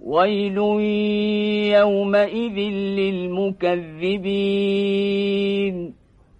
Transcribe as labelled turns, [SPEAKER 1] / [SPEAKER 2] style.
[SPEAKER 1] ويل يومئذ للمكذبين.